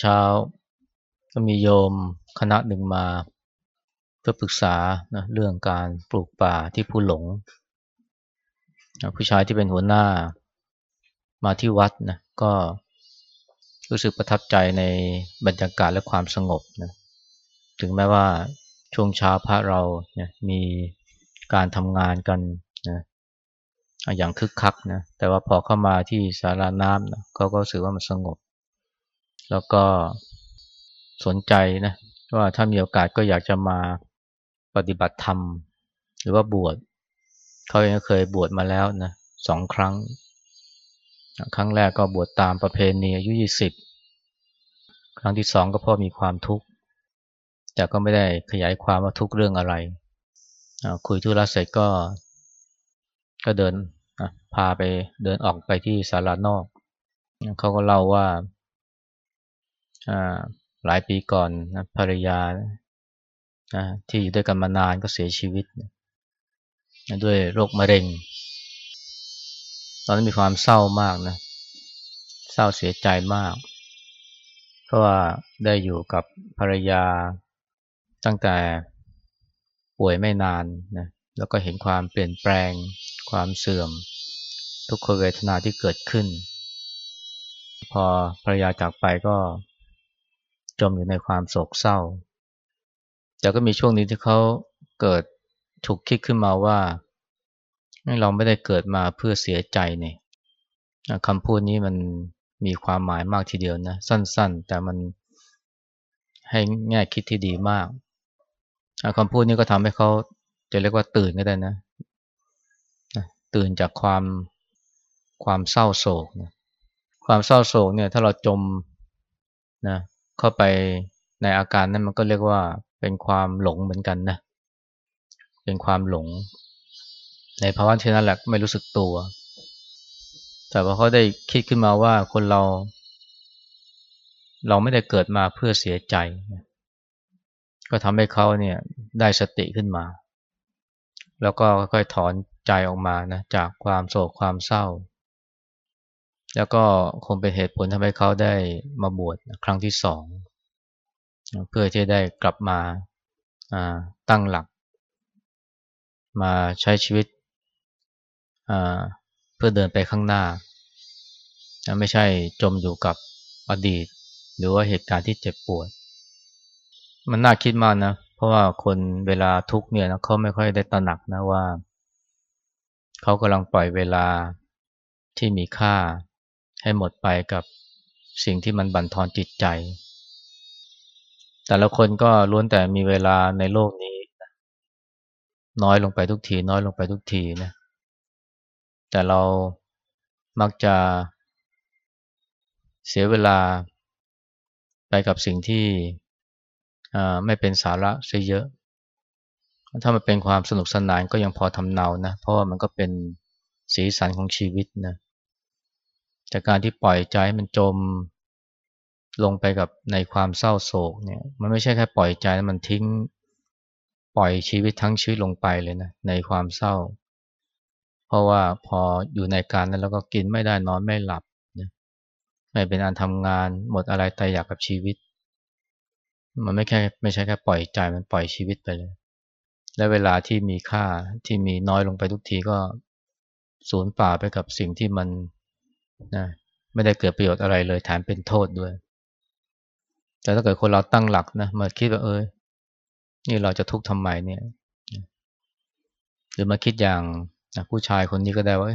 เช้า ก็มีโยมคณะหนึ่งมา เพื่อปรึกษานะเรื่องการปลูกป่าที่ผู้หลงผู้ชายที่เป็นหัวหน้ามาที่วัดนะก็รู้สึกประทับใจในบรรยากาศและความสงบนะถึงแม้ว่าช่วงเช้าพระเราเนี่ยมีการทำงานกันนะอย่างคึกคักนะแต่ว่าพอเข้ามาที่สาราน้ำนะเขาก็รู้สึกว่ามันสงบ แล้วก็สนใจนะว่าถ้ามีโอกาสก็อยากจะมาปฏิบัติธรรม หรือว่าบวชเขาเองเคยบวชมาแล้วนะสองครั้ง ครั้งแรกก็บวชตามประเพณีอายุยี่สิบครั้งที่สองก็เพราะมีความทุกข์ แต่ก็ไม่ได้ขยายความว่าทุกเรื่องอะไร คุยธุระเสร็จก็ ก็เดินพาไปเดินออกไปที่ศาลานอก เขาก็เล่าว่า หลายปีก่อนนะภรรยานะที่อยู่ด้วยกันมานานก็เสียชีวิตนะด้วยโรคมะเร็ง ตอนนั้นมีความเศร้ามากนะ เศร้าเสียใจมาก เพราะว่าได้อยู่กับภรรยาตั้งแต่ป่วยไม่นานนะ แล้วก็เห็นความเปลี่ยนแปลง ความเสื่อม ทุกขเวทนาที่เกิดขึ้น พอภรรยาจากไปก็ จมอยู่ในความโศกเศร้า แต่ก็มีช่วงนี้ที่เขาเกิดถูกคิดขึ้นมาว่า เราไม่ได้เกิดมาเพื่อเสียใจเนี่ยคำพูดนี้มันมีความหมายมากทีเดียวนะ สั้นๆ แต่มันให้แง่คิดที่ดีมากคำพูดนี้ก็ทำให้เขาจะเรียกว่าตื่นก็ได้นะ ตื่นจากความความเศร้าโศกนะความเศร้าโศกเนี่ยถ้าเราจมนะ เข้าไปในอาการนั้นมันก็เรียกว่าเป็นความหลงเหมือนกันนะ เป็นความหลง ในภาวะเช่นนั้นแหละไม่รู้สึกตัว แต่พอเขาได้คิดขึ้นมาว่าคนเรา เราไม่ได้เกิดมาเพื่อเสียใจ ก็ทำให้เขาเนี่ยได้สติขึ้นมา แล้วก็ค่อยๆถอนใจออกมานะจากความโศกความเศร้า แล้วก็คงเป็นเหตุผลทำให้เขาได้มาบวชครั้งที่สอง เพื่อที่ได้กลับมาตั้งหลัก มาใช้ชีวิตเพื่อเดินไปข้างหน้า ไม่ใช่จมอยู่กับอดีต หรือว่าเหตุการณ์ที่เจ็บปวด มันน่าคิดมากนะ เพราะว่าคนเวลาทุกเนี่ยนะเขาไม่ค่อยได้ตระหนักนะว่า เขากำลังปล่อยเวลาที่มีค่า ให้หมดไปกับสิ่งที่มันบั่นทอนจิตใจ แต่ละคนก็ล้วนแต่มีเวลาในโลกนี้ น้อยลงไปทุกที น้อยลงไปทุกทีนะ แต่เรามักจะเสียเวลาไปกับสิ่งที่ไม่เป็นสาระซะเยอะ ถ้ามันเป็นความสนุกสนานก็ยังพอทำเนานะ เพราะว่ามันก็เป็นสีสันของชีวิตนะ จากการที่ปล่อยใจมันจมลงไปกับในความเศร้าโศกเนี่ย มันไม่ใช่แค่ปล่อยใจแล้วมันทิ้ง ปล่อยชีวิตทั้งชีวิตลงไปเลยนะในความเศร้า เพราะว่าพออยู่ในการนั้นแล้วก็กินไม่ได้นอนไม่หลับนะไม่เป็นอันทำงานหมดอะไรตายอยากกับชีวิต มันไม่แค่ไม่ใช่แค่ปล่อยใจมันปล่อยชีวิตไปเลย และเวลาที่มีค่าที่มีน้อยลงไปทุกทีก็สูญเปล่าไปกับสิ่งที่มัน นะไม่ได้เกิดประโยชน์อะไรเลยแถมเป็นโทษด้วย แต่ถ้าเกิดคนเราตั้งหลักนะมาคิดว่าเออนี่เราจะทุกข์ทำไมเนี่ยหรือมาคิดอย่างนะผู้ชายคนนี้ก็ได้ว่า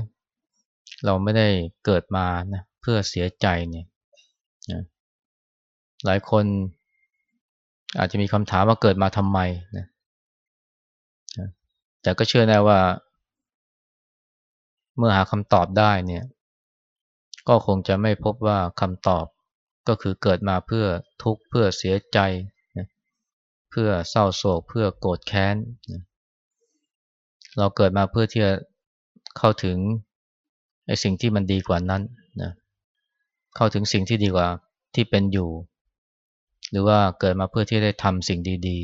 เราไม่ได้เกิดมานะเพื่อเสียใจเนี่ยนะหลายคนอาจจะมีคำถามว่าเกิดมาทำไมนะแต่ก็เชื่อแน่ว่า เมื่อหาคำตอบได้เนี่ย ก็คงจะไม่พบว่าคำตอบก็คือเกิดมาเพื่อทุกข์เพื่อเสียใจ เพื่อเศร้าโศกเพื่อโกรธแค้น เราเกิดมาเพื่อที่จะเข้าถึงไอ้สิ่งที่มันดีกว่านั้นนะเข้าถึงสิ่งที่ดีกว่าที่เป็นอยู่ หรือว่าเกิดมาเพื่อที่ได้ทำสิ่งดี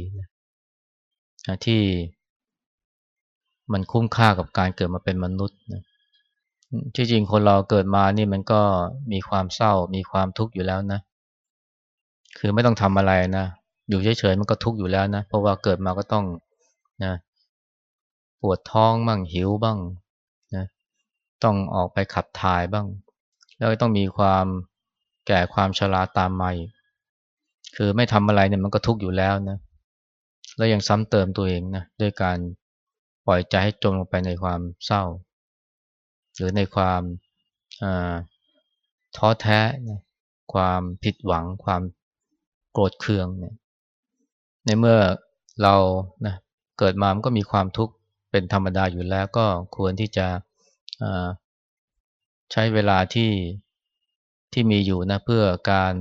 ๆที่มันคุ้มค่ากับการเกิดมาเป็นมนุษย์นะ ที่จริงคนเราเกิดมานี่มันก็มีความเศร้า มีความทุกข์อยู่แล้วนะ คือไม่ต้องทำอะไรนะ อยู่เฉยๆมันก็ทุกข์อยู่แล้วนะ เพราะว่าเกิดมาก็ต้องนะปวดท้องบ้างหิวบ้างนะต้องออกไปขับถ่ายบ้าง แล้วก็ต้องมีความแก่ความชราตามมาอีกคือไม่ทำอะไรเนี่ยมันก็ทุกข์อยู่แล้วนะ แล้วยังซ้ำเติมตัวเองนะด้วยการปล่อยใจให้จมลงไปในความเศร้า หรือในความท้อแท้นะความผิดหวัง ความโกรธเคืองเนี่ยในเมื่อเรานะเกิดมามันก็มีความทุกข์เป็นธรรมดาอยู่แล้วก็ควรที่จะใช้เวลาที่ที่มีอยู่นะเพื่อการ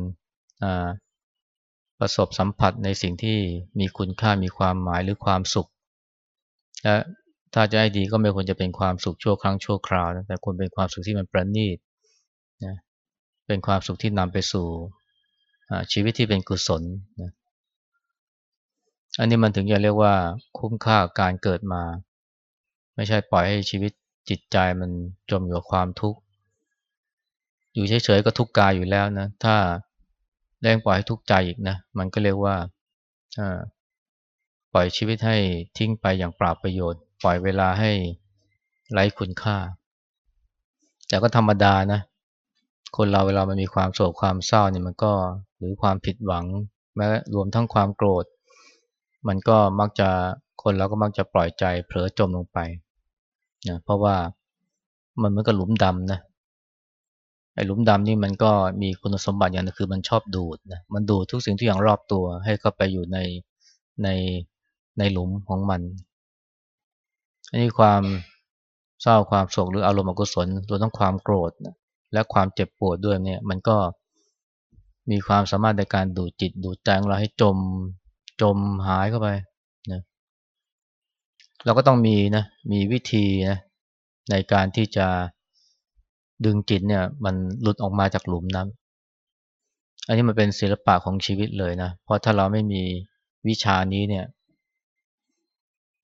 ประสบสัมผัสในสิ่งที่มีคุณค่ามีความหมายหรือความสุข และ ถ้าจะให้ดีก็ไม่ควรจะเป็นความสุขชั่วครั้งชั่วคราวนะแต่ควรเป็นความสุขที่มันประณีตนะเป็นความสุขที่นำไปสู่ชีวิตที่เป็นกุศลนะอันนี้มันถึงจะเรียกว่าคุ้มค่าการเกิดมา ไม่ใช่ปล่อยให้ชีวิตจิตใจมันจมอยู่กับความทุกข์อยู่เฉยๆก็ทุกข์กายอยู่แล้วนะถ้าแรงปล่อยให้ทุกข์ใจอีกนะมันก็เรียกว่าปล่อยชีวิตให้ทิ้งไปอย่างปราบประโยชน์ ปล่อยเวลาให้ไร้คุณค่า แต่ก็ธรรมดานะ คนเราเวลามันมีความโศกความเศร้าเนี่ยมันก็หรือความผิดหวังแม้รวมทั้งความโกรธ มันก็มักจะคนเราก็มักจะปล่อยใจเผลอจมลงไปนะเพราะว่ามันเหมือนกับหลุมดำนะไอ้หลุมดำนี่มันก็มีคุณสมบัติอย่างนึงคือมันชอบดูดนะมันดูดทุกสิ่งทุกอย่างรอบตัวให้เข้าไปอยู่ในในในหลุมของมัน อันนี้ความเศร้าความโศกหรืออารมณ์อกุศลรวมทั้งความโกรธและความเจ็บปวดด้วยเนี่ย มันก็มีความสามารถในการดูดจิตดูดใจของเราให้จมจมหายเข้าไปนะเราก็ต้องมีนะมีวิธีนะในการที่จะดึงจิตเนี่ยมันหลุดออกมาจากหลุมนั้น อันนี้มันเป็นศิลปะของชีวิตเลยนะ เพราะถ้าเราไม่มีวิชานี้เนี่ย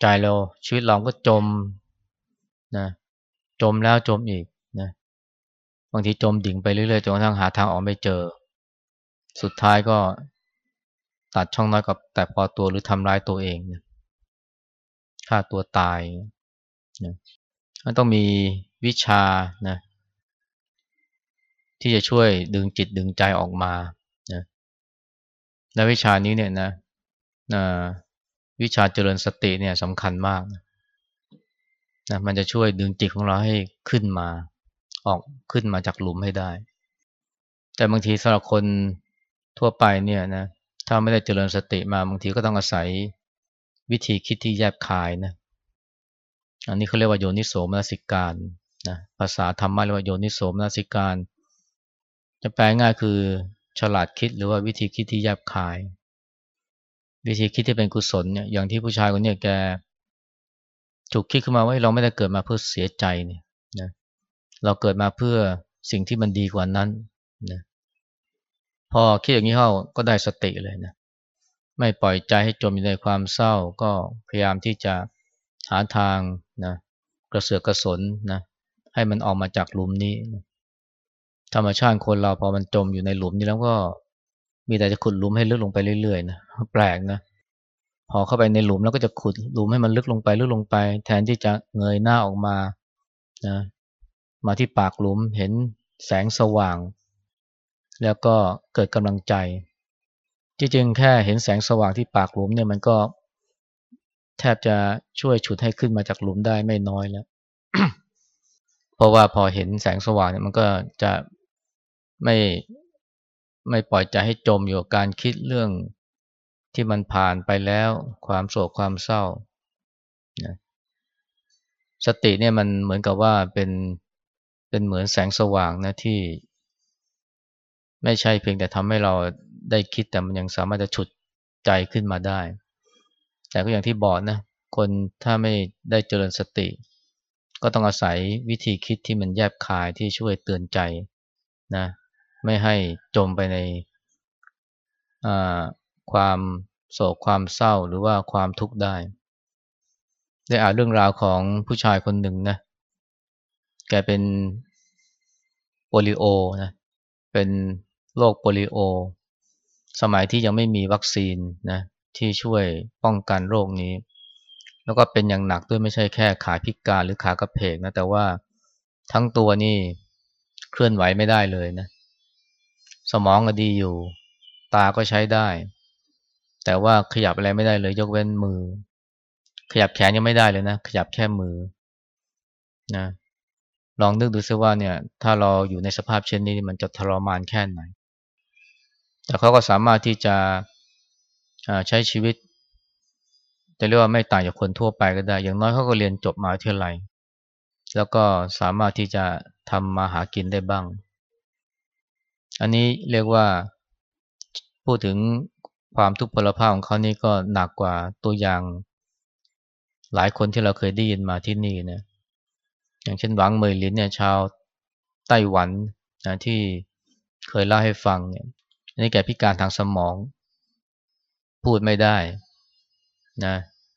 ใจเราชีวิตเราก็จมนะจมแล้วจมอีกนะบางทีจมดิ่งไปเรื่อยๆจนกระทั่งหาทางออกไม่เจอ สุดท้ายก็ตัดช่องน้อยกับแต่พอตัวหรือทำร้ายตัวเองนะฆ่าตัวตายนะมันต้องมีวิชานะที่จะช่วยดึงจิตดึงใจออกมานะและวิชานี้เนี่ยนะนะ วิชาเจริญสติเนี่ยสำคัญมากนะมันจะช่วยดึงจิตของเราให้ขึ้นมา ออกขึ้นมาจากหลุมให้ได้ แต่บางทีสำหรับคนทั่วไปเนี่ยนะถ้าไม่ได้เจริญสติมาบางทีก็ต้องอาศัยวิธีคิดที่แยบคายนะอันนี้เขาเรียกว่าโยนิโสมนสิการนะภาษาธรรมะเรียกว่าโยนิโสมนสิการ จะแปลง่ายคือฉลาดคิดหรือว่าวิธีคิดที่แยบคาย วิธีคิดที่เป็นกุศลเนี่ยอย่างที่ผู้ชายคนนี้แกถูกคิดขึ้นมาว่าเราไม่ได้เกิดมาเพื่อเสียใจเนี่ยนะเราเกิดมาเพื่อสิ่งที่มันดีกว่านั้นนะพอคิดอย่างนี้เข้าก็ได้สติเลยนะไม่ปล่อยใจให้จมอยู่ในความเศร้าก็พยายามที่จะหาทางนะกระเสือกกระสนนะให้มันออกมาจากหลุมนี้นะธรรมชาติคนเราพอมันจมอยู่ในหลุมนี้แล้วก็ มีแต่จะขุดหลุมให้ลึกลงไปเรื่อยๆนะแปลกนะพอเข้าไปในหลุมแล้วก็จะขุดหลุมให้มันลึกลงไปลึกลงไป แทนที่จะเงยหน้าออกมานะมาที่ปากหลุมเห็นแสงสว่าง แล้วก็เกิดกำลังใจจริงๆแค่เห็นแสงสว่างที่ปากหลุมเนี่ยมันก็ แทบจะช่วยฉุดให้ขึ้นมาจากหลุมได้ไม่น้อยแล้ว เพราะว่าพอเห็นแสงสว่างเนี่ยมันก็จะไม่ ไม่ปล่อยใจให้จมอยู่กับการคิดเรื่องที่มันผ่านไปแล้ว ความโศกความเศร้านะสติเนี่ยมันเหมือนกับว่าเป็นเป็นเหมือนแสงสว่างนะที่ ไม่ใช่เพียงแต่ทำให้เราได้คิดแต่มันยังสามารถจะฉุดใจขึ้นมาได้ แต่ก็อย่างที่บอกนะ คนถ้าไม่ได้เจริญสติ ก็ต้องอาศัยวิธีคิดที่มันแยบคายที่ช่วยเตือนใจนะ ไม่ให้จมไปในความโศกความเศร้าหรือว่าความทุกข์ได้ ได้อ่านเรื่องราวของผู้ชายคนหนึ่งนะแกเป็นโปลิโอนะเป็นโรคโปลิโอ สมัยที่ยังไม่มีวัคซีนนะที่ช่วยป้องกันโรคนี้ แล้วก็เป็นอย่างหนักด้วยไม่ใช่แค่ขาพิการหรือขากระเพกนะแต่ว่าทั้งตัวนี่เคลื่อนไหวไม่ได้เลยนะ สมองก็ดีอยู่ ตาก็ใช้ได้ แต่ว่าขยับอะไรไม่ได้เลย ยกเว้นมือ ขยับแขนยังไม่ได้เลยนะ ขยับแค่มือนะลองนึกดูซิว่าเนี่ย ถ้าเราอยู่ในสภาพเช่นนี้มันจะทรมานแค่ไหน แต่เขาก็สามารถที่จะใช้ชีวิตจะเรียกว่าไม่ต่างจากคนทั่วไปก็ได้ อย่างน้อยเขาก็เรียนจบมาเท่าไหร่แล้วก็สามารถที่จะทำมาหากินได้บ้าง อันนี้เรียกว่าพูดถึงความทุกข์พลภาพของเขานี่ก็หนักกว่าตัวอย่าง หลายคนที่เราเคยได้ยินมาที่นี่นะอย่างเช่นหวังเมยลินเนี่ยชาวไต้หวันนะที่เคยเล่าให้ฟังเนี่ยนี่แกพิการทางสมอง พูดไม่ได้นะ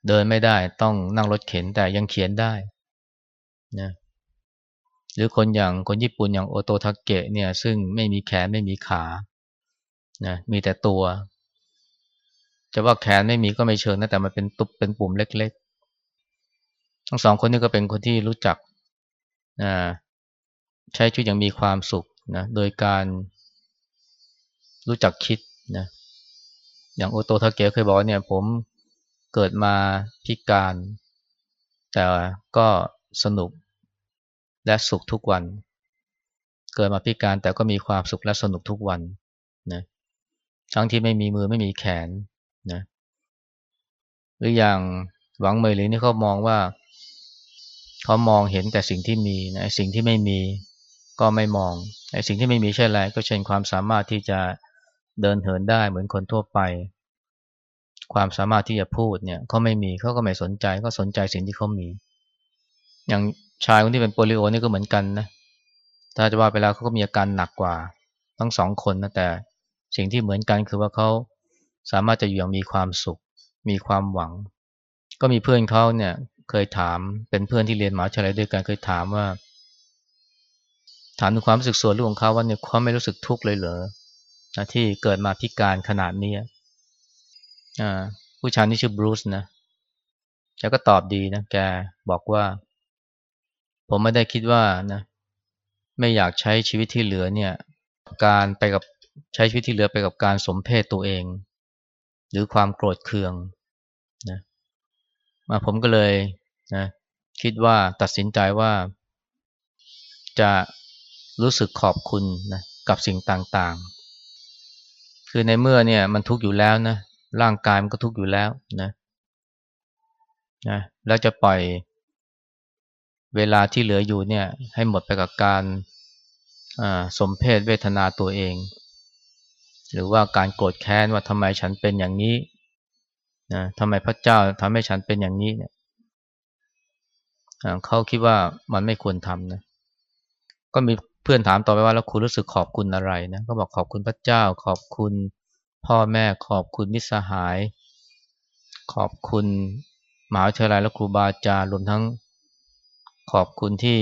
เดินไม่ได้ต้องนั่งรถเข็นแต่ยังเขียนได้นะ หรือคนอย่างคนญี่ปุ่นอย่างโอโตทาเกะเนี่ยซึ่งไม่มีแขนไม่มีขานะมีแต่ตัว จะว่าแขนไม่มีก็ไม่เชิงนะแต่มันเป็นตุบเป็นปุ่มเล็กๆ ทั้งสองคนนี้ก็เป็นคนที่รู้จักนะใช้ชีวิตอย่างมีความสุขนะโดยการรู้จักคิดนะอย่างโอโตทาเกะเคยบอกเนี่ยผมเกิดมาพิการ แต่ก็สนุก และสุขทุกวัน เกิดมาพิการแต่ก็มีความสุขและสนุกทุกวันนะทั้งที่ไม่มีมือไม่มีแขนนะหรืออย่างหวังเมยหรือนี่เขามองว่าเขามองเห็นแต่สิ่งที่มีนะสิ่งที่ไม่มีก็ไม่มองไอ้สิ่งที่ไม่มีใช่ไรก็เช่นความสามารถที่จะเดินเหินได้เหมือนคนทั่วไป ความสามารถที่จะพูดเนี่ยเขาไม่มีเขาก็ไม่สนใจก็สนใจสิ่งที่เขามี อย่าง ชายคนที่เป็นโปลิโอนี่ก็เหมือนกันนะถ้าจะว่าไปแล้วเขาก็มีอาการหนักกว่าทั้งสองคนนะแต่สิ่งที่เหมือนกันคือว่าเขาสามารถจะอยู่อย่างมีความสุข มีความหวัง ก็มีเพื่อนเขาเนี่ยเคยถามเป็นเพื่อนที่เรียนมหาวิทยาลัยด้วยกันเคยถามว่า ถามถึงความรู้สึกส่วนตัวของเขาว่าเนี่ยเขาไม่รู้สึกทุกข์เลยเหรอที่เกิดมาพิการขนาดนี้อ่าผู้ชายนี่ชื่อบรูซนะแกก็ตอบดีนะแกบอกว่า ผมไม่ได้คิดว่านะไม่อยากใช้ชีวิตที่เหลือเนี่ย การไปกับใช้ชีวิตที่เหลือไปกับการสมเพศตัวเอง หรือความโกรธเคืองนะมาผมก็เลยนะคิดว่าตัดสินใจว่าจะรู้สึกขอบคุณนะกับสิ่งต่างๆ คือในเมื่อเนี่ยมันทุกข์อยู่แล้วนะร่างกายมันก็ทุกข์อยู่แล้วนะนะแล้วจะปล่อย เวลาที่เหลืออยู่เนี่ยให้หมดไปกับการสมเพศเวทนาตัวเอง หรือว่าการโกรธแค้นว่าทำไมฉันเป็นอย่างนี้นะทำไมพระเจ้าทำให้ฉันเป็นอย่างนี้เนี่ยเขาคิดว่ามันไม่ควรทำนะก็มีเพื่อนถามต่อไปว่าแล้วคุณรู้สึกขอบคุณอะไรนะก็บอกขอบคุณพระเจ้า ขอบคุณพ่อแม่ขอบคุณมิตรสหาย ขอบคุณมหาวิทยาลัยและครูบาอาจารย์รวมทั้ง ขอบคุณที่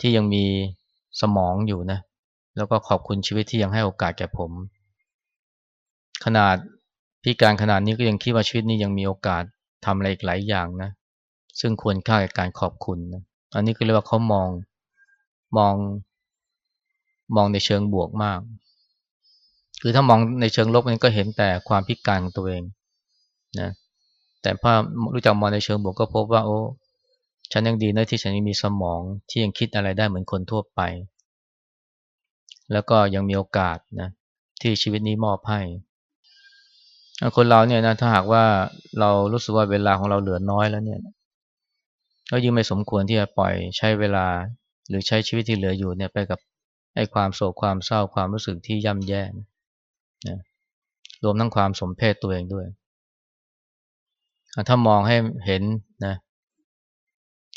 ที่ยังมีสมองอยู่นะ แล้วก็ขอบคุณชีวิตที่ยังให้โอกาสแก่ผม ขนาดพิการขนาดนี้ก็ยังคิดว่าชีวิตนี้ยังมีโอกาสทำอะไรอีกหลายอย่างนะ ซึ่งควรค่าแกับการขอบคุณนะอันนี้ก็เรียกว่าเขามองมอง มองในเชิงบวกมาก คือถ้ามองในเชิงลบมันก็เห็นแต่ความพิการของตัวเองนะ แต่พอรู้จักมองในเชิงบวกก็พบว่าโอ้ฉันยังดีนะที่ฉันยังมีสมองที่ยังคิดอะไรได้เหมือนคนทั่วไป แล้วก็ยังมีโอกาสนะที่ชีวิตนี้มอบให้คนเราเนี่ยนะถ้าหากว่าเรารู้สึกว่าเวลาของเราเหลือน้อยแล้วเนี่ยก็ยิ่งไม่สมควรที่จะปล่อยใช้เวลาหรือใช้ชีวิตที่เหลืออยู่เนี่ยไปกับไอ้ความโศกความเศร้าความรู้สึกที่ย่ำแย่นะรวมทั้งความสมเพศตัวเองด้วย ถ้ามองให้เห็นนะ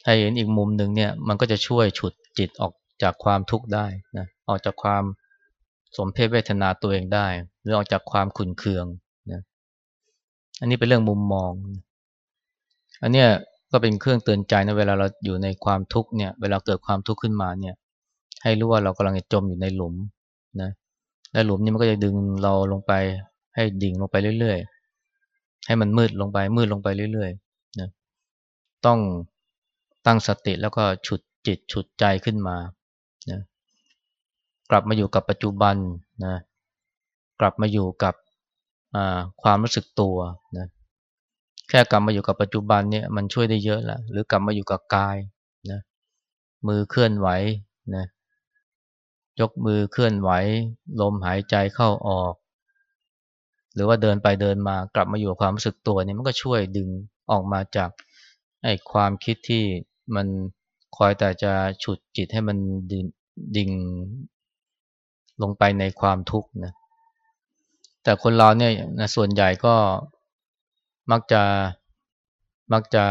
ให้เห็นอีกมุมหนึ่งเนี่ย มันก็จะช่วยฉุดจิตออกจากความทุกข์ได้นะออกจากความสมเพศเวทนาตัวเองได้ หรือออกจากความขุนเคืองนะอันนี้เป็นเรื่องมุมมอง อันเนี้ยก็เป็นเครื่องเตือนใจนะเวลาเราอยู่ในความทุกข์เนี่ยเวลาเกิดความทุกข์ขึ้นมาเนี่ย ให้รู้ว่าเรากำลังจะจมอยู่ในหลุมนะและหลุมนี้มันก็จะดึงเราลงไป ให้ดิ่งลงไปเรื่อยๆ ให้มันมืดลงไปมืดลงไปเรื่อยๆนะต้องตั้งสติแล้วก็ฉุดจิตฉุดใจขึ้นมานะกลับมาอยู่กับปัจจุบันนะกลับมาอยู่กับความรู้สึกตัวนะแค่กลับมาอยู่กับปัจจุบันเนี่ยมันช่วยได้เยอะแล้วหรือกลับมาอยู่กับกายนะมือเคลื่อนไหวนะยกมือเคลื่อนไหว ลมหายใจเข้าออก รือว่าเดินไปเดินมากลับมาอยู่กับความรู้สึกตัวเนี่ยมันก็ช่วยดึงออกมาจากไอ้ความคิดที่มันคอยแต่จะฉุดจิตให้มันดิ่งลงไปในความทุกข์นะแต่คนเราเนี่ยนะส่วนใหญ่ก็มักจะมักจะ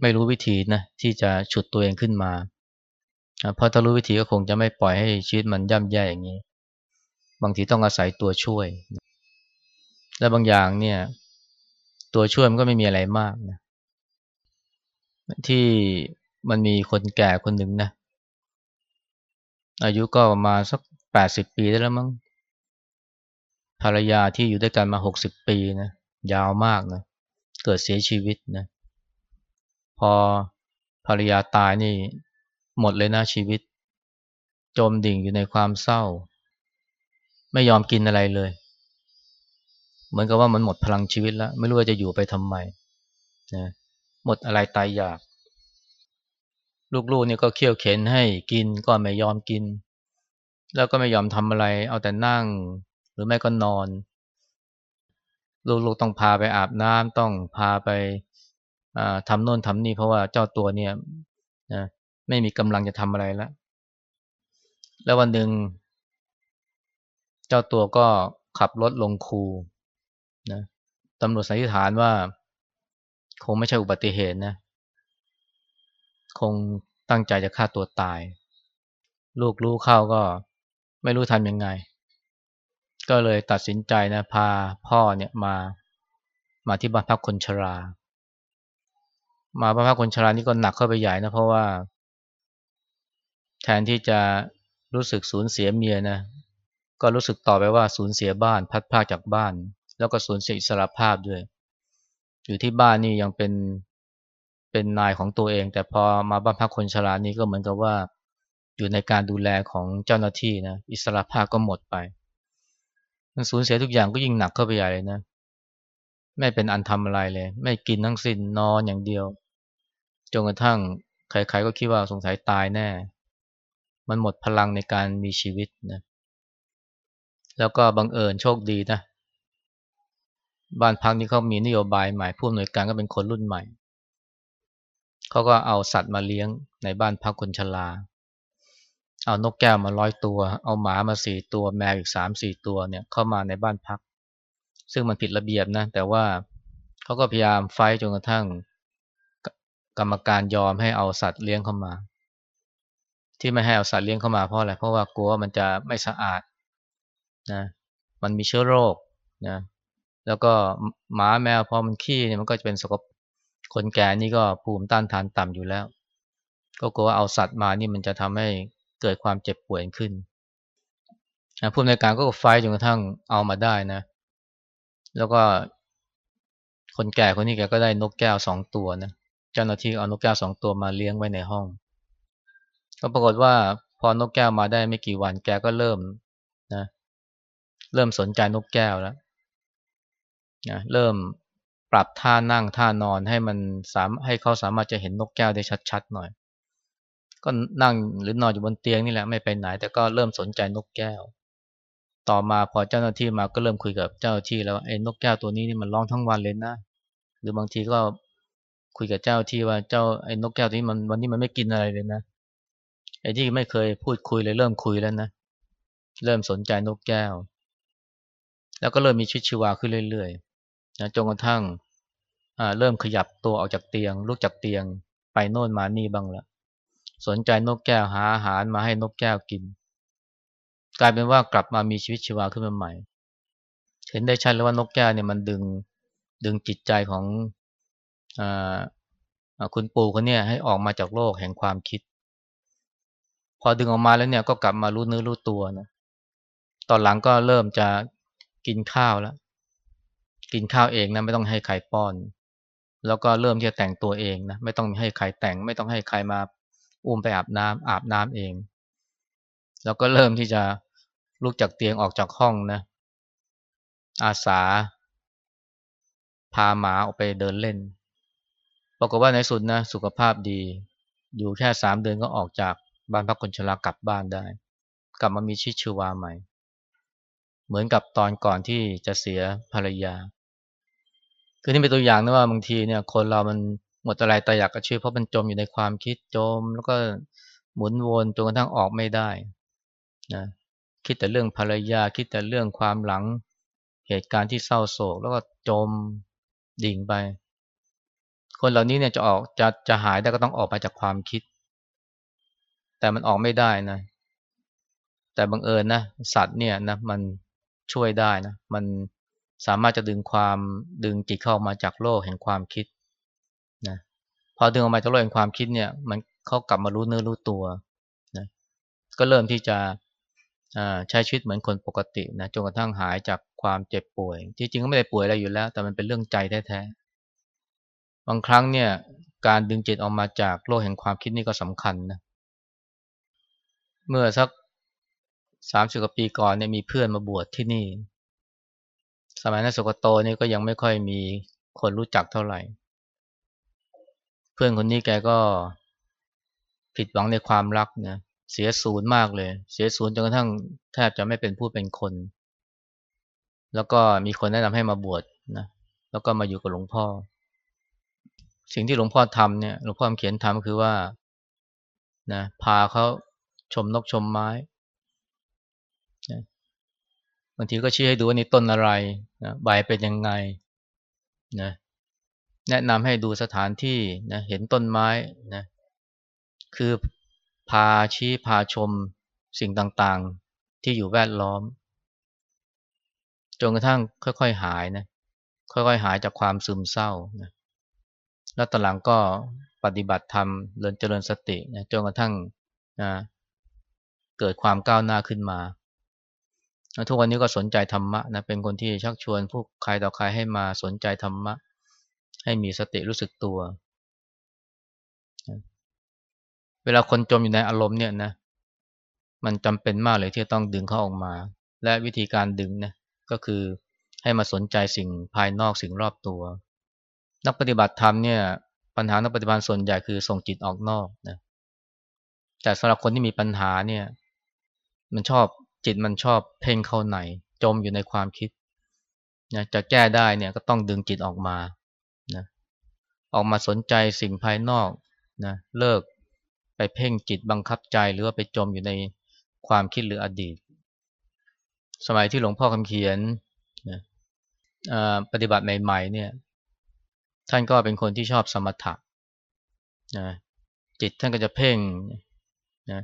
ไม่รู้วิธีนะที่จะฉุดตัวเองขึ้นมาเพราะถ้ารู้วิธีก็คงจะไม่ปล่อยให้ชีวิตมันย่ำแย่อย่างนี้ บางทีต้องอาศัยตัวช่วย และบางอย่างเนี่ย ตัวช่วยมันก็ไม่มีอะไรมากนะที่มันมีคนแก่คนหนึ่งนะ อายุก็ประมาณสักแปดสิบปีได้แล้วมั้งภรรยาที่อยู่ด้วยกันมาหกสิบปีนะยาวมากนะเกิดเสียชีวิตนะ พอภรรยาตายนี่หมดเลยนะชีวิต จมดิ่งอยู่ในความเศร้า ไม่ยอมกินอะไรเลย เหมือนกับว่ามันหมดพลังชีวิตแล้ว ไม่รู้ว่าจะอยู่ไปทำไมนะหมดอะไรตายอยาก ลูกๆเนี่ยก็เคี่ยวเข็นให้กินก็ไม่ยอมกิน แล้วก็ไม่ยอมทำอะไร เอาแต่นั่ง หรือไม่ก็นอน ลูกๆต้องพาไปอาบน้ำต้องพาไปทำโน่นทำนี่เพราะว่าเจ้าตัวเนี่ยนะไม่มีกำลังจะทำอะไรแล้ว แล้ววันหนึ่งเจ้าตัวก็ขับรถลงคู นะตำรวจสันนิษฐานว่า คงไม่ใช่อุบัติเหตุนะ คงตั้งใจจะฆ่าตัวตาย ลูกรู้เข้าก็ไม่รู้ทำยังไง ก็เลยตัดสินใจนะ พาพ่อเนี่ยมา มาที่บ้านพักคนชรา มาบ้านพักคนชรานี่ก็หนักเข้าไปใหญ่นะ เพราะว่า แทนที่จะรู้สึกสูญเสียเมียนะ ก็รู้สึกต่อไปว่าสูญเสียบ้าน พัดพลาดจากบ้าน แล้วก็สูญเสียอิสรภาพด้วย อยู่ที่บ้านนี่ยังเป็นเป็นนายของตัวเอง แต่พอมาบ้านพักคนชรานี่ก็เหมือนกับว่า อยู่ในการดูแลของเจ้าหน้าที่นะอิสรภาพก็หมดไปมันสูญเสียทุกอย่างก็ยิ่งหนักเข้าไปใหญ่เลยนะไม่เป็นอันทำอะไรเลย ไม่กินทั้งสิ้นนอนอย่างเดียวจนกระทั่งใครๆก็คิดว่าสงสัยตายแน่ มันหมดพลังในการมีชีวิตนะ แล้วก็บังเอิญโชคดีนะ บ้านพักนี้เขามีนโยบายใหม่ผู้อำนวยการก็เป็นคนรุ่นใหม่ เขาก็เอาสัตว์มาเลี้ยงในบ้านพักคนชรา เอานกแก้วมาร้อยตัว เอาหมามาสี่ตัว แมวอีกสามสี่ตัวเนี่ยเข้ามาในบ้านพัก ซึ่งมันผิดระเบียบนะ แต่ว่าเขาก็พยายามไฟจนกระทั่งกรรมการยอมให้เอาสัตว์เลี้ยงเข้ามา ที่ไม่ให้เอาสัตว์เลี้ยงเข้ามาเพราะอะไรเพราะว่ากลัวมันจะไม่สะอาดนะมันมีเชื้อโรคนะ แล้วก็หมาแมวพอมันขี้เนี่ยมันก็จะเป็นสกปรกคนแก่นี่ก็ภูมิต้านทานต่ำอยู่แล้ว ก็กลัวเอาสัตว์มานี่มันจะทำให้เกิดความเจ็บป่วยขึ้นผู้ในการก็ไฟจนกระทั่งเอามาได้นะ แล้วก็คนแก่คนนี้แกก็ได้นกแก้วสองตัวนะเจ้าหน้าที่เอานกแก้วสองตัวมาเลี้ยงไว้ในห้อง ก็ปรากฏว่าพอนกแก้วมาได้ไม่กี่วันแกก็เริ่มนะ เริ่มสนใจนกแก้วแล้ว นะเริ่มปรับท่านั่งท่านอนให้มันสามให้เขาสามารถจะเห็นนกแก้วได้ชัดๆหน่อย ก็นั่งหรือนอนอยู่บนเตียงนี่แหละไม่ไปไหน แต่ก็เริ่มสนใจนกแก้ว ต่อมาพอเจ้าหน้าที่มาก็เริ่มคุยกับเจ้าหน้าที่แล้วไอ้นกแก้วตัวนี้นี่มันร้องทั้งวันเลยนะ หรือบางทีก็คุยกับเจ้าที่ว่าเจ้าไอ้นกแก้วตัวนี้มันวันนี้มันไม่กินอะไรเลยนะไอ้ที่ไม่เคยพูดคุยเลยเริ่มคุยแล้วนะเริ่มสนใจนกแก้ว แล้วก็เริ่มมีชีวิตชีวาขึ้นเรื่อยๆ นะจนกระทั่งเริ่มขยับตัวออกจากเตียง ลุกจากเตียงไปโน่นมานี่บ้างละสนใจนกแก้วหาอาหารมาให้นกแก้วกิน กลายเป็นว่ากลับมามีชีวิตชีวาขึ้นมาใหม่ เห็นได้ชัดเลยว่านกแก้วเนี่ยมันดึงดึงจิตใจของอคุณปู่คนนี้ให้ออกมาจากโลกแห่งความคิด พอดึงออกมาแล้วเนี่ยก็กลับมารู้เนื้อรู้ตัวนะตอนหลังก็เริ่มจะกินข้าวแล้ว กินข้าวเองนะไม่ต้องให้ใครป้อน แล้วก็เริ่มที่จะแต่งตัวเองนะไม่ต้องให้ใครแต่ง ไม่ต้องให้ใครมาอุ้มไปอาบน้ำอาบน้ำเอง แล้วก็เริ่มที่จะลุกจากเตียงออกจากห้องนะอาสา พาหมาออกไปเดินเล่นปรากฏว่าในสุดนะสุขภาพดี อยู่แค่สามเดือนก็ออกจากบ้านพักคนชรากลับบ้านได้ กลับมามีชีวิตชีวาใหม่ เหมือนกับตอนก่อนที่จะเสียภรรยา คือนี่เป็นตัวอย่างนะว่าบางทีเนี่ย คนเรามันหมดอะไรแต่อยากกระชื่อเพราะมันจมอยู่ในความคิดจม แล้วก็หมุนวนจนกระทั่งออกไม่ได้นะคิดแต่เรื่องภรรยาคิดแต่เรื่องความหลังเหตุการณ์ที่เศร้าโศก แล้วก็จมดิ่งไป คนเหล่านี้เนี่ยจะออกจะจะหายได้ก็ต้องออกมาจากความคิด แต่มันออกไม่ได้นะ แต่บังเอิญนะสัตว์เนี่ยนะมันช่วยได้นะ มัน สามารถจะดึงความดึงจิตเข้ามาจากโลกแห่งความคิดนะพอดึงออกมาจากโลกแห่งความคิดเนี่ยมันเข้ากลับมารู้เนื้อรู้ตัวนะก็เริ่มที่จะใช้ชีวิตเหมือนคนปกตินะจนกระทั่งหายจากความเจ็บป่วยที่จริงก็ไม่ได้ป่วยอะไรอยู่แล้ว แต่มันเป็นเรื่องใจแท้ๆบางครั้งเนี่ยการดึงจิตออกมาจากโลกแห่งความคิดนี่ก็สำคัญนะเมื่อสักสามสิบกว่าปีก่อนเนี่ยมีเพื่อนมาบวชที่นี่ มัยนั้นสุกโตนี่ก็ยังไม่ค่อยมีคนรู้จักเท่าไหร่ เพื่อนคนนี้แกก็ผิดหวังในความรักนะเสียศูนย์มากเลย เสียศูนย์จนกระทั่งแทบจะไม่เป็นผู้เป็นคน แล้วก็มีคนแนะนำให้มาบวชนะแล้วก็มาอยู่กับหลวงพ่อ สิ่งที่หลวงพ่อทำเนี่ยหลวงพ่อเขียนทำคือว่านะพาเขาชมนกชมไม้ บางทีก็ชี้ให้ดูว่านี่ต้นอะไรนะใบเป็นยังไงนะแนะนำให้ดูสถานที่นะเห็นต้นไม้นะคือพาชี้พาชมสิ่งต่างๆที่อยู่แวดล้อมจนกระทั่งค่อย ๆ หายนะค่อย ๆ หายจากความซึมเศร้านะแล้วตอหลังก็ปฏิบัติธรรมเริญเจริญสตินะจนกระทั่งนะเกิดความก้าวหน้าขึ้นมา ทุกวันนี้ก็สนใจธรรมะนะเป็นคนที่ชักชวนผู้ใครต่อใครให้มาสนใจธรรมะ ให้มีสติรู้สึกตัว เวลาคนจมอยู่ในอารมณ์เนี่ยนะมันจำเป็นมากเลยที่ต้องดึงเขาออกมา และวิธีการดึงนะก็คือให้มาสนใจสิ่งภายนอกสิ่งรอบตัว นักปฏิบัติธรรมเนี่ยปัญหานักปฏิบัติส่วนใหญ่คือส่งจิตออกนอกนะแต่สำหรับคนที่มีปัญหาเนี่ย มันชอบ จิตมันชอบเพ่งเข้าในจมอยู่ในความคิดนะจะแก้ได้เนี่ยก็ต้องดึงจิตออกมานะออกมาสนใจสิ่งภายนอกนะเลิกไปเพ่งจิตบังคับใจหรือว่าไปจมอยู่ในความคิดหรืออดีต สมัยที่หลวงพ่อคำเขียนนะปฏิบัติใหม่ๆเนี่ยท่านก็เป็นคนที่ชอบสมถะนะจิตท่านก็จะเพ่งนะ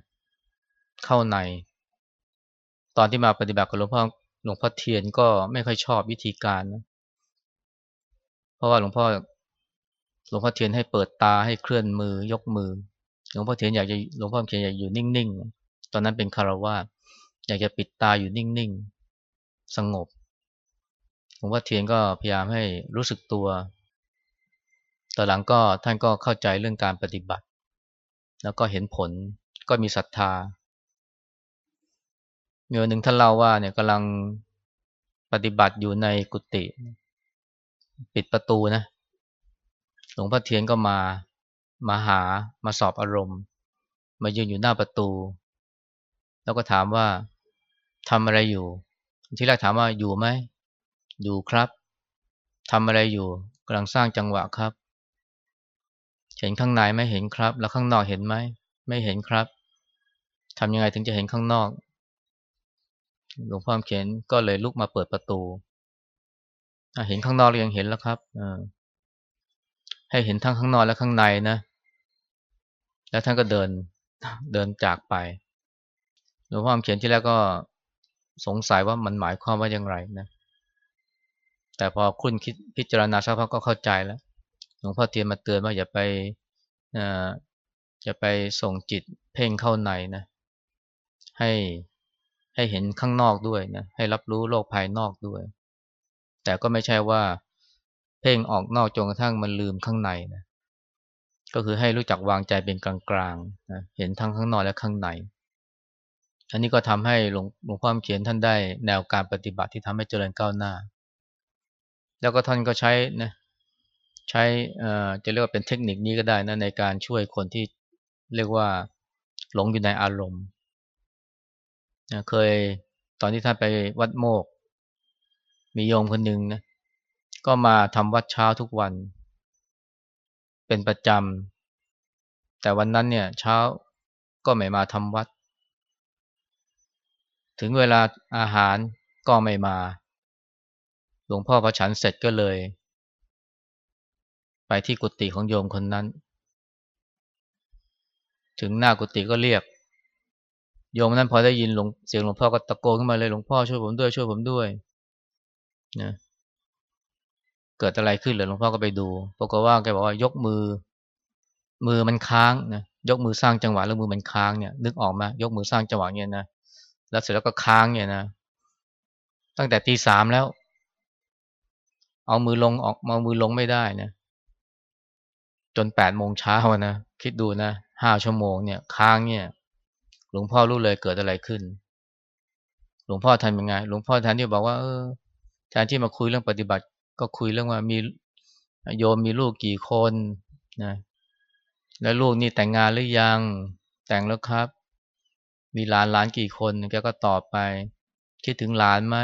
เข้าใน ตอนที่มาปฏิบัติกับหลวงพ่อหลวงพ่อเทียนก็ไม่ค่อยชอบวิธีการนะเพราะว่าหลวงพ่อหลวงพ่อเทียนให้เปิดตาให้เคลื่อนมือยกมือ หลวงพ่อเทียนอยากจะหลวงพ่อเทียนอยากอยู่นิ่งๆ ตอนนั้นเป็นคารวะอยากจะปิดตาอยู่นิ่งๆ สงบหลวงพ่อเทียนก็พยายามให้รู้สึกตัวต่อหลังก็ท่านก็เข้าใจเรื่องการปฏิบัติ แล้วก็เห็นผลก็มีศรัทธา มีวันหนึ่งท่านเล่าว่าเนี่ยกำลังปฏิบัติอยู่ในกุฏิปิดประตูนะหลวงพ่อเทียนก็มามาหามาสอบอารมณ์ มายืนอยู่หน้าประตู แล้วก็ถามว่าทำอะไรอยู่ ที่แรกถามว่าอยู่ไหมอยู่ครับทำอะไรอยู่กำลังสร้างจังหวะครับ เห็นข้างในไม่เห็นครับ แล้วข้างนอกเห็นไหมไม่เห็นครับทำยังไงถึงจะเห็นข้างนอก หลวงพ่อเขียนก็เลยลุกมาเปิดประตูเห็นข้างนอกเรายังเห็นแล้วครับให้เห็นทั้งข้างนอกและข้างในนะ แล้วท่านก็เดินเดินจากไปหลวงพ่อเขียนที่แรกก็สงสัยว่ามันหมายความว่าอย่างไรนะ แต่พอคุณคิดพิจารณาสักพักก็เข้าใจแล้วหลวงพ่อเทียนมาเตือนว่าอย่าไปอย่าไปส่งจิตเพ่งเข้าในนะ ให้ ให้เห็นข้างนอกด้วยนะให้รับรู้โลกภายนอกด้วย แต่ก็ไม่ใช่ว่าเพ่งออกนอกจนกระทั่งมันลืมข้างในนะก็คือให้รู้จักวางใจเป็นกลางๆนะเห็นทั้งข้างนอกและข้างใน อันนี้ก็ทำให้หลวงหลวงพ่อเขียนท่านได้แนวการปฏิบัติที่ทำให้เจริญก้าวหน้า แล้วก็ท่านก็ใช้นะใช้จะเรียกว่าเป็นเทคนิคนี้ก็ได้นะในการช่วยคนที่เรียกว่าหลงอยู่ในอารมณ์ เคยตอนที่ท่านไปวัดโมก มีโยมคนหนึ่งนะก็มาทำวัดเช้าทุกวัน เป็นประจำแต่วันนั้นเนี่ย เช้าก็ไม่มาทำวัด ถึงเวลาอาหารก็ไม่มา หลวงพ่อพอฉันเสร็จก็เลย ไปที่กุฏิของโยมคนนั้น ถึงหน้ากุฏิก็เรียก โยมนั้นพอได้ยินหลงเสียงหลวงพ่อก็ตะโกนขึ้นมาเลยหลวงพ่อช่วยผมด้วยช่วยผมด้วยนะเกิดอะไรขึ้นเลยหลวงพ่อก็ไปดูปรากฏว่าแกบอกว่ายกมือ มือมันค้างนะยกมือสร้างจังหวะแล้วมือมันค้างเนี่ย นึกออกมายกมือสร้างจังหวะเนี่ยนะแล้วเสร็จแล้วก็ค้างเนี่ยนะตั้งแต่ตีสามแล้ว เอามือลงออกมามือลงไม่ได้นะจนแปดโมงเช้านะคิดดูนะห้าชั่วโมงเนี่ย ค้างเนี่ย หลวงพ่อรู้เลยเกิดอะไรขึ้น หลวงพ่อทำยังไง หลวงพ่อแทนที่บอกว่าเออแทนที่มาคุยเรื่องปฏิบัติ ก็คุยเรื่องว่ามีโยมมีลูกกี่คนนะแล้วลูกนี่แต่งงานหรือยัง แต่งแล้วครับ มีหลานหลานกี่คนแกก็ตอบไป คิดถึงหลานไหม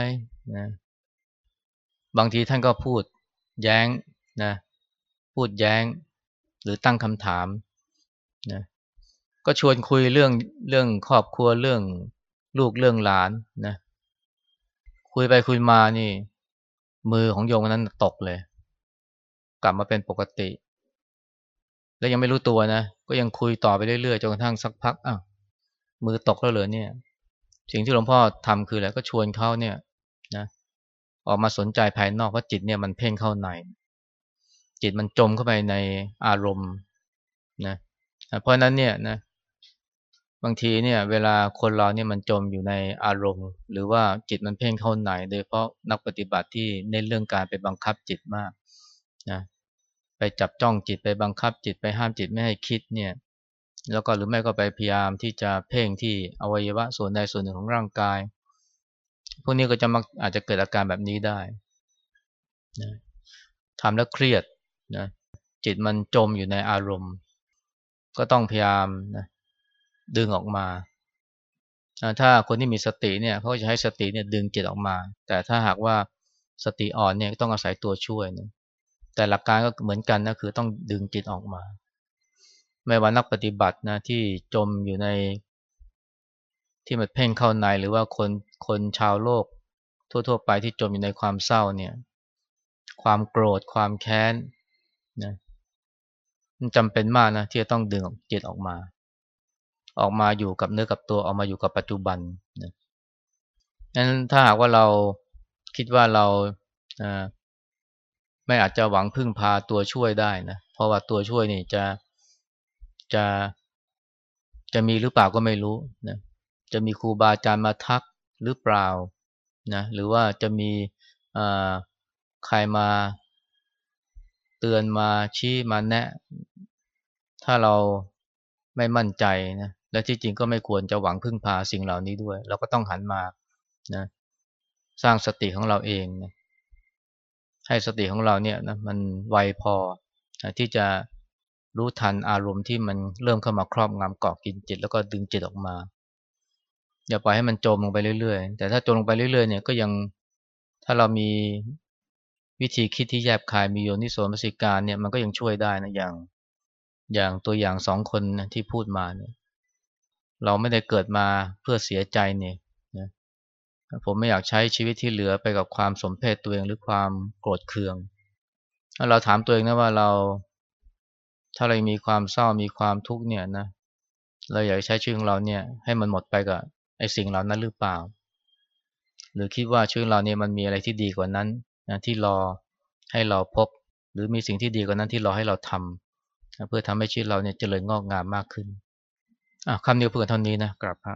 นะบางทีท่านก็พูดแย้งนะ พูดแย้ง หรือตั้งคำถาม ก็ชวนคุยเรื่องเรื่องครอบครัวเรื่องลูกเรื่องหลานนะ คุยไปคุยมานี่ มือของโยมนั้นตกเลย กลับมาเป็นปกติ แล้วยังไม่รู้ตัวนะ ก็ยังคุยต่อไปเรื่อยๆจนกระทั่งสักพักอ้าวมือตกแล้วเลยเนี่ย สิ่งที่หลวงพ่อทำคืออะไรก็ชวนเขาเนี่ยนะ ออกมาสนใจภายนอกเพราะจิตเนี่ยมันเพ่งเข้าใน จิตมันจมเข้าไปในอารมณ์นะเพราะนั้นเนี่ยนะ บางทีเนี่ยเวลาคนเราเนี่ยมันจมอยู่ในอารมณ์ หรือว่าจิตมันเพ่งเข้าในโดยเพราะนักปฏิบัติที่เน้นเรื่องการไปบังคับจิตมากนะไปจับจ้องจิตไปบังคับจิตไปห้ามจิตไม่ให้คิดเนี่ยแล้วก็หรือไม่ก็ไปพยายามที่จะเพ่งที่อวัยวะส่วนใดส่วนหนึ่งของร่างกาย พวกนี้ก็จะมักอาจจะเกิดอาการแบบนี้ได้นะทำแล้วเครียดนะจิตมันจมอยู่ในอารมณ์ ก็ต้องพยายามนะ ดึงออกมา ถ้าคนที่มีสติเนี่ยเขาจะให้สติเนี่ยดึงจิตออกมา แต่ถ้าหากว่าสติอ่อนเนี่ยต้องอาศัยตัวช่วยนะแต่หลักการก็เหมือนกันนะคือต้องดึงจิตออกมา ไม่ว่านักปฏิบัตินะที่จมอยู่ในที่มันเพ่งเข้าในหรือว่าคนคนชาวโลก ทั่ว ๆ ไปที่จมอยู่ในความเศร้าเนี่ย ความโกรธความแค้นนะมันจำเป็นมากนะที่จะต้องดึงจิตออกมา ออกมาอยู่กับเนื้อกับตัวออกมาอยู่กับปัจจุบันนะนั้นถ้าหากว่าเราคิดว่าเราไม่อาจจะหวังพึ่งพาตัวช่วยได้นะเพราะว่าตัวช่วยนี่จะจะจะมีหรือเปล่าก็ไม่รู้นะจะมีครูบาอาจารย์มาทักหรือเปล่านะหรือว่าจะมีใครมาเตือนมาชี้มาแนะ ถ้าเราไม่มั่นใจนะ และที่จริงก็ไม่ควรจะหวังพึ่งพาสิ่งเหล่านี้ด้วย เราก็ต้องหันมานะสร้างสติของเราเองนะให้สติของเราเนี่ยนะมันไวพอนะที่จะรู้ทันอารมณ์ที่มันเริ่มเข้ามาครอบงำเกาะกินจิต แล้วก็ดึงจิตออกมา อย่าปล่อยให้มันจมลงไปเรื่อยๆ แต่ถ้าจมลงไปเรื่อยๆเนี่ยก็ยังถ้าเรามีวิธีคิดที่แยบคายมีโยนิโสมสิการเนี่ยมันก็ยังช่วยได้นะอย่างอย่างตัวอย่างสองคนนะที่พูดมาเนี่ย เราไม่ได้เกิดมาเพื่อเสียใจเนี่ยนะผมไม่อยากใช้ชีวิตที่เหลือไปกับความสมเพศตัวเองหรือความโกรธเคืองถ้าเราถามตัวเองนะว่าเรา ถ้าเรามีความเศร้ามีความทุกข์เนี่ยนะเราอยากใช้ชีวิตของเราเนี่ยให้มันหมดไปกับไอ้สิ่งเหล่านั้นหรือเปล่า หรือคิดว่าชีวิตเราเนี่ยมันมีอะไรที่ดีกว่านั้นนะที่รอให้เราพบ หรือมีสิ่งที่ดีกว่านั้นที่รอให้เราทำเพื่อทำให้ชีวิตเราเนี่ยเจริญงอกงามมากขึ้น คำเดียวเพื่อเท่านี้นะกราบพระ